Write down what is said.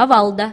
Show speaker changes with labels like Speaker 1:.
Speaker 1: Кавалда.